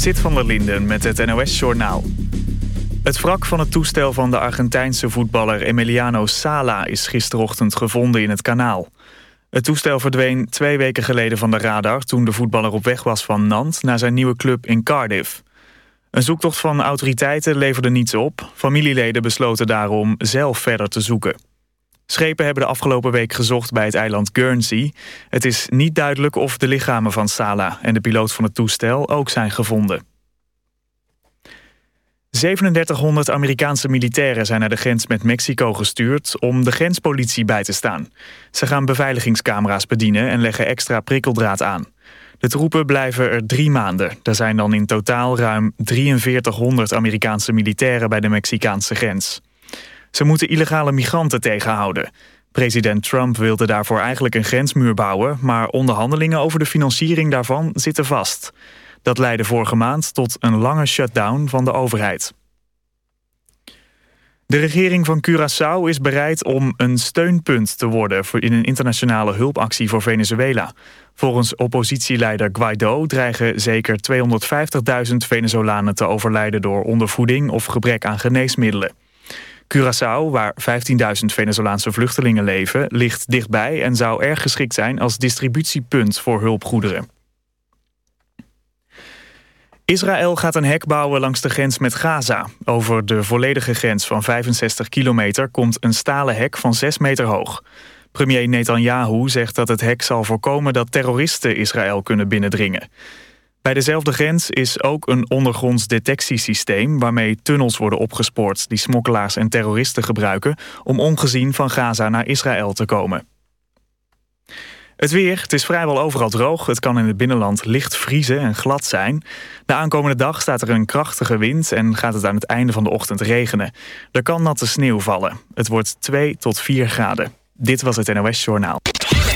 Zit van der Linden met het NOS-journaal. Het wrak van het toestel van de Argentijnse voetballer Emiliano Sala... is gisterochtend gevonden in het kanaal. Het toestel verdween twee weken geleden van de radar... toen de voetballer op weg was van Nantes naar zijn nieuwe club in Cardiff. Een zoektocht van autoriteiten leverde niets op. Familieleden besloten daarom zelf verder te zoeken. Schepen hebben de afgelopen week gezocht bij het eiland Guernsey. Het is niet duidelijk of de lichamen van Sala en de piloot van het toestel ook zijn gevonden. 3700 Amerikaanse militairen zijn naar de grens met Mexico gestuurd om de grenspolitie bij te staan. Ze gaan beveiligingscamera's bedienen en leggen extra prikkeldraad aan. De troepen blijven er drie maanden. Er zijn dan in totaal ruim 4300 Amerikaanse militairen bij de Mexicaanse grens. Ze moeten illegale migranten tegenhouden. President Trump wilde daarvoor eigenlijk een grensmuur bouwen... maar onderhandelingen over de financiering daarvan zitten vast. Dat leidde vorige maand tot een lange shutdown van de overheid. De regering van Curaçao is bereid om een steunpunt te worden... in een internationale hulpactie voor Venezuela. Volgens oppositieleider Guaido dreigen zeker 250.000 Venezolanen te overlijden... door ondervoeding of gebrek aan geneesmiddelen. Curaçao, waar 15.000 Venezolaanse vluchtelingen leven, ligt dichtbij en zou erg geschikt zijn als distributiepunt voor hulpgoederen. Israël gaat een hek bouwen langs de grens met Gaza. Over de volledige grens van 65 kilometer komt een stalen hek van 6 meter hoog. Premier Netanyahu zegt dat het hek zal voorkomen dat terroristen Israël kunnen binnendringen. Bij dezelfde grens is ook een ondergronds detectiesysteem... waarmee tunnels worden opgespoord die smokkelaars en terroristen gebruiken... om ongezien van Gaza naar Israël te komen. Het weer, het is vrijwel overal droog. Het kan in het binnenland licht vriezen en glad zijn. De aankomende dag staat er een krachtige wind... en gaat het aan het einde van de ochtend regenen. Er kan natte sneeuw vallen. Het wordt 2 tot 4 graden. Dit was het NOS Journaal.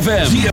ZFM.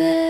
there.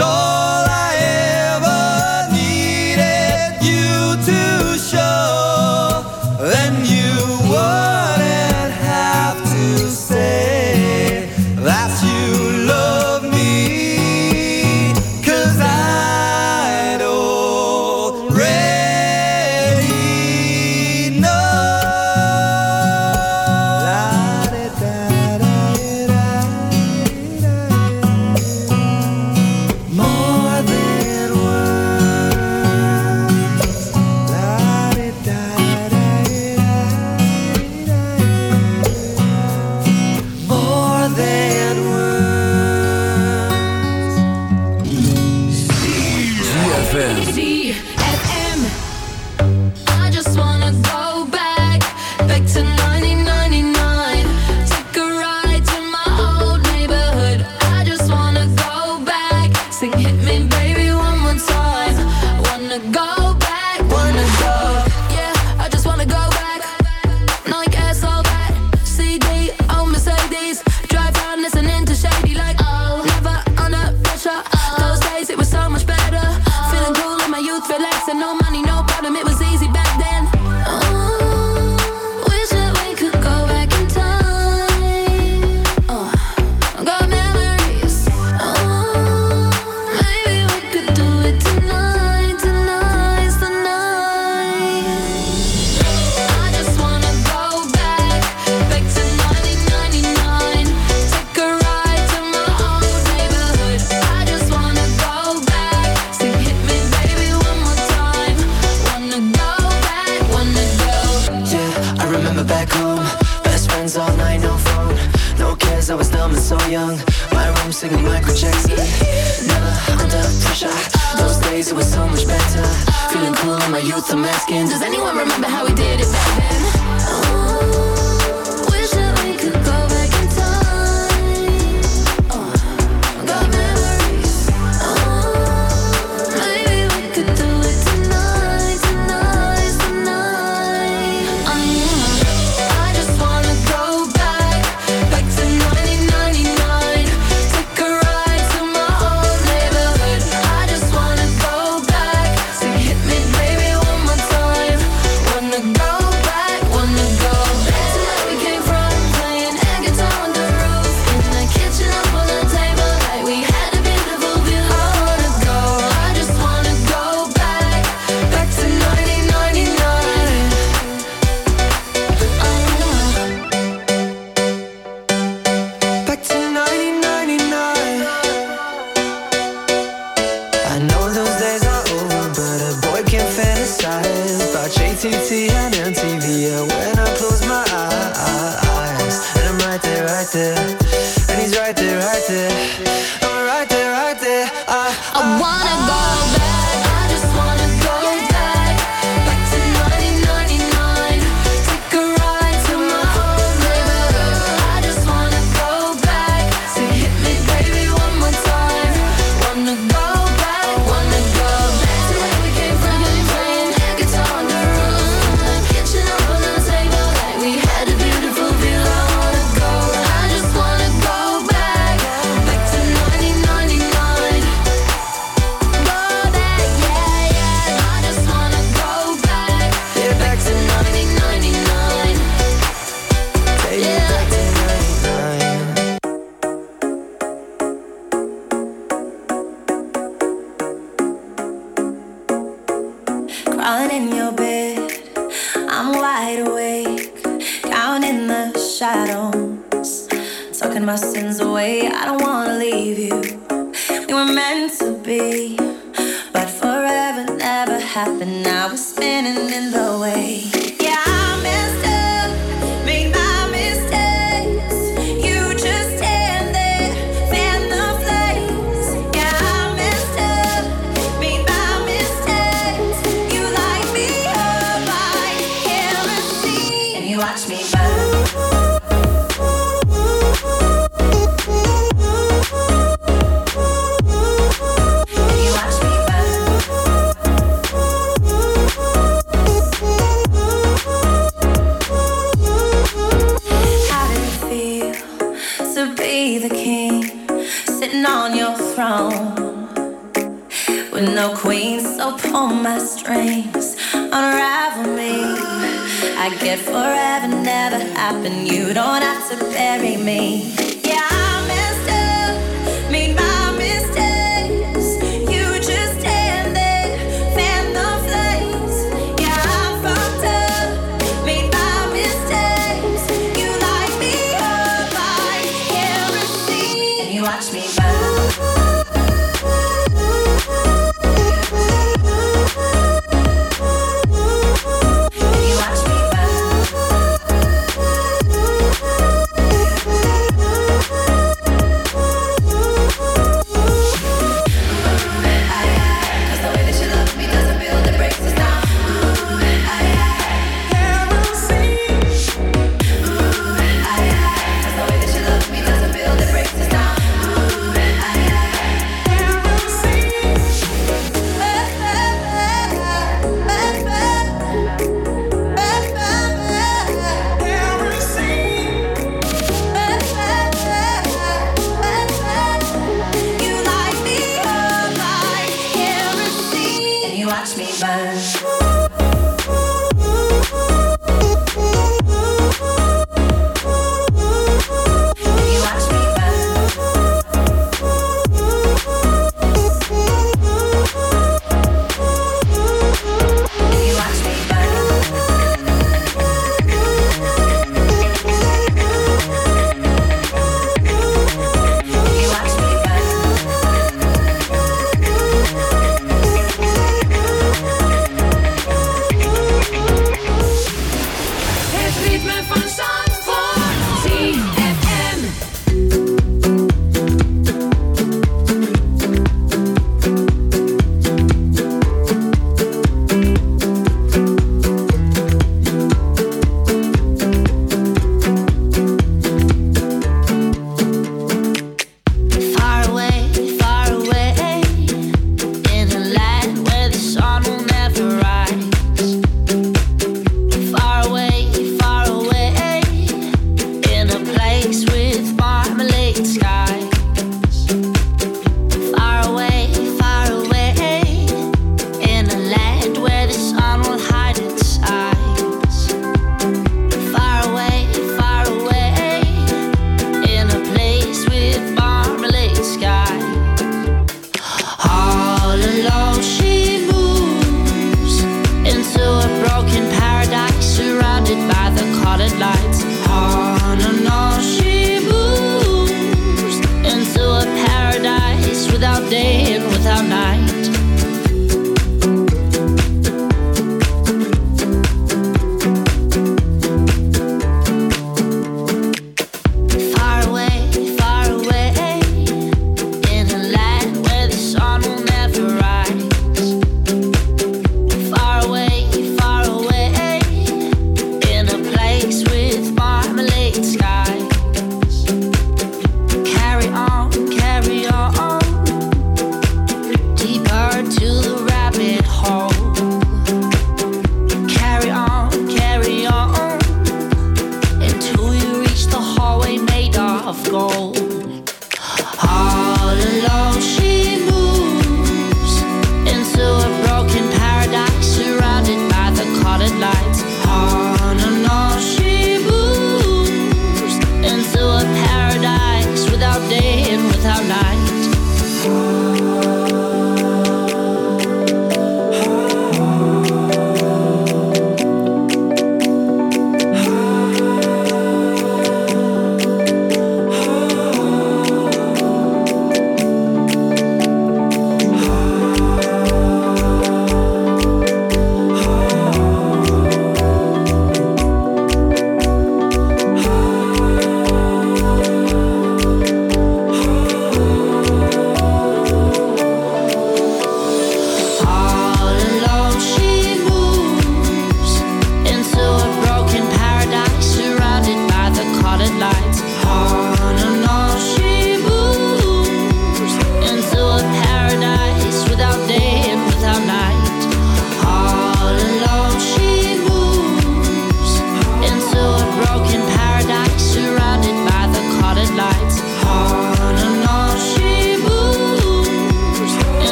sou friends all night, no phone. No cares, I was dumb and so young. My room singing Michael Jackson. Never under pressure. Those days it was so much better. Feeling cool in my youth, I'm asking. Does anyone remember how we did it back then?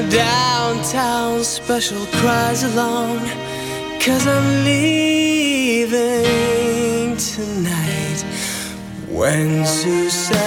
the downtown special cries along. Cause I'm leaving tonight. When Suzanne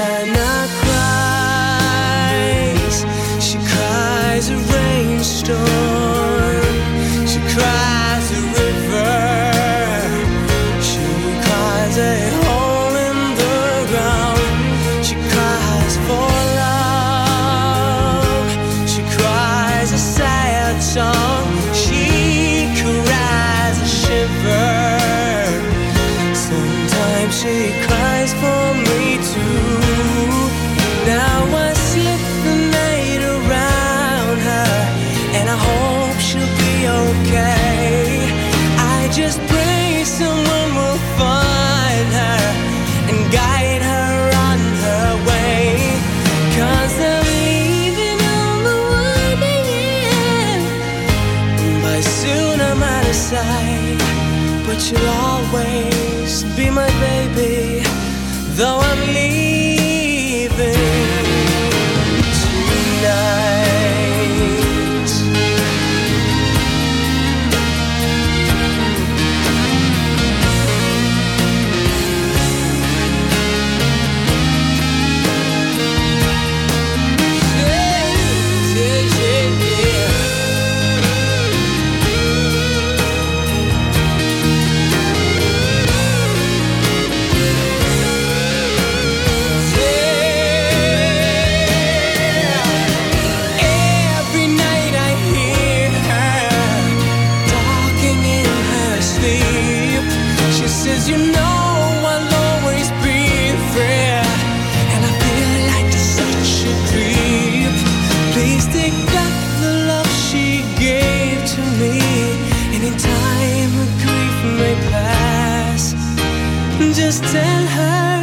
just tell her